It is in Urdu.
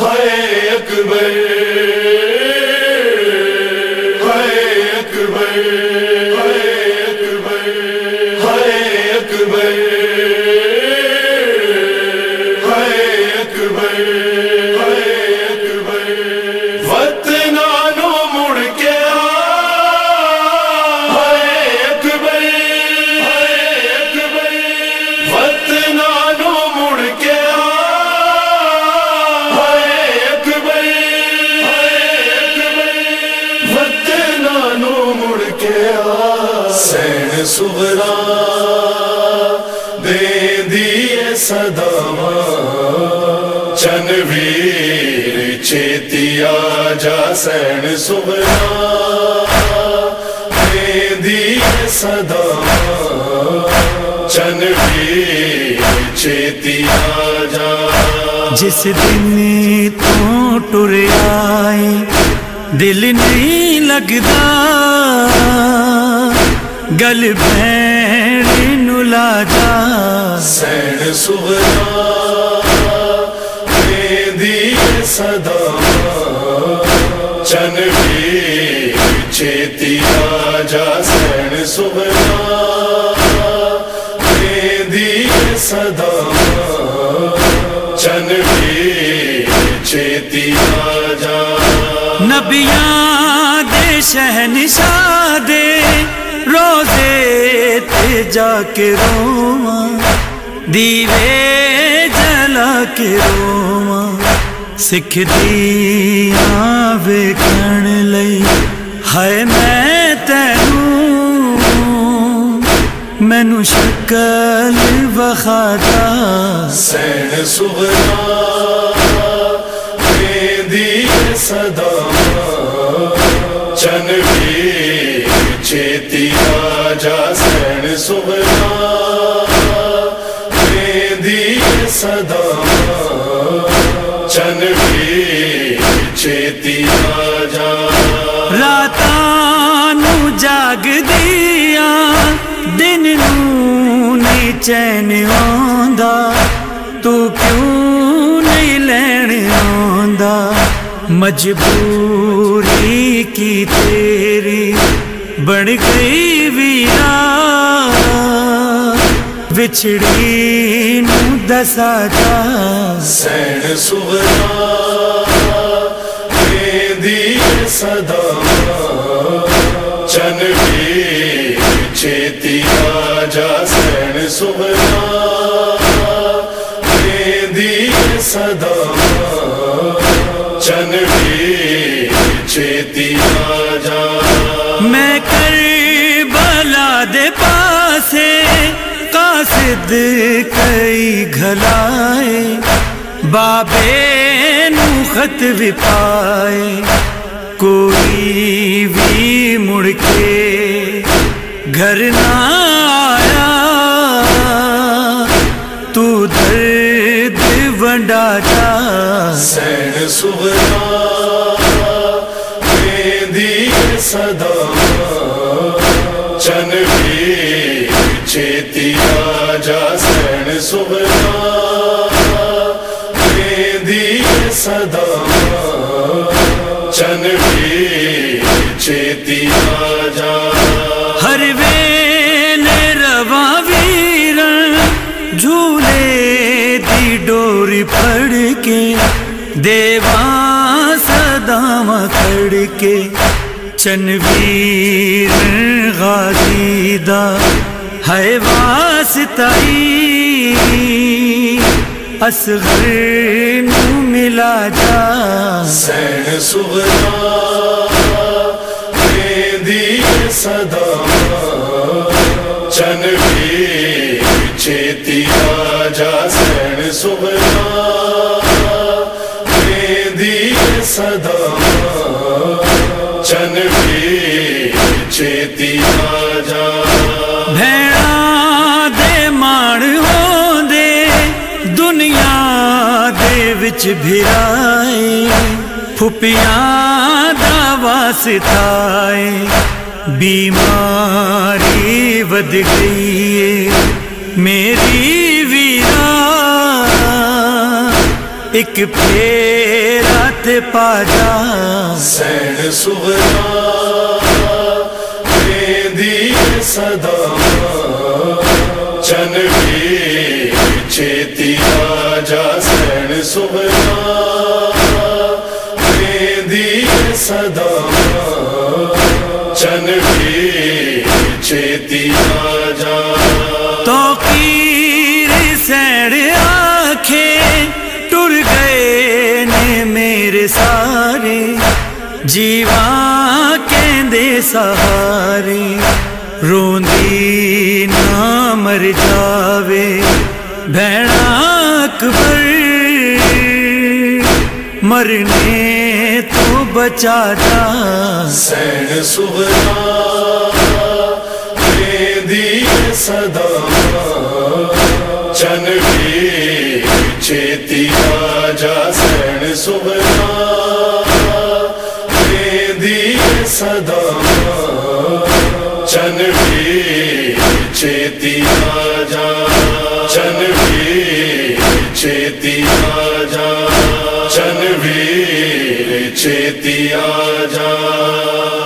ہائے اکبر ہائے اکبر ہائے اکبر ہائے اکبر ہائے اکبر۔ سغرا دے دیے صدا چن ویر چیتیا جا سین سغرا دے دیے صدا چنویر چیتیا جا۔ جس دن تو ٹر آئے، دل نہیں لگتا۔ گل بھین نلا جا۔ سین سغرا دے دیے صدا۔ چن ویر چیتیا جا سین سغرا دے دیے صدا۔ چن ویر چیتیا جا نبیاں دے شہنشاہ دے روزے تے جا کے رواں دیوے جلا کے رواں سکھ دیاں ویکھن لئی، ہائے میں تینوں مینوں شکل وخادا سین سغرا دے دیے صدا چن صدا، چن ویر چیتیا جا۔ راتانو جاگ دیا، دن نو چین آندا۔ تو کیوں نہیں لین آندا؟ مجبوری کی تیری بن گئی ویرا۔ وچھڑی نو دسا جا سین سغرا دے صدا۔ چن ویر چیتیا جا سین سغرا دے دیے صدا۔ چن ویر چیتیا قاصد کئی گھلائے بابے نو بھی پائے کوئی بھی مڑ کے گھر نہ آیا۔ تو درد ونڈا جا۔ سین سغرا دے صدا۔ چن ویر چیتیا جا سین سغرا، دے دیے صدا۔ چن ویر چیتیا جا۔ ہر ویل رواں ویرن جھولے دی ڈوری پھڑ کے دیواں صداواں کھڑ کے۔ چنویر غازی دا۔ ہے واسطائی، اصغر نو ملا جا۔ سین سغرا، دے دیے صدا۔ چن ویر چیتیا جا۔ سین سغرا، دے دیے صدا۔ چن ویر چیتیا جا۔ دے وچ بھرائے پھپیاں دا واسطائے بیماری ود گئی ہے میری ویرا۔ ایک پھیر تیرا تے پا جا۔ سین سغرا دی صدا۔ چن بھی چیتی جا۔ سین سغرا دی صدا چن بھی چیتی جا تو پیر سیڑ آکھے ٹر گئے نے میرے سارے۔ جیواں کہندے سہارے۔ روندی نہ مر جاوے۔ بھیڑا اکبر مرنے تو بچا جا سین سغرا دی صدا۔ چن بھی چیتی جا۔ سین سغرا دی صدا۔ چن بھی چیتی جا۔ چن بھی چیتی جا۔ چن بھی چیتی جا۔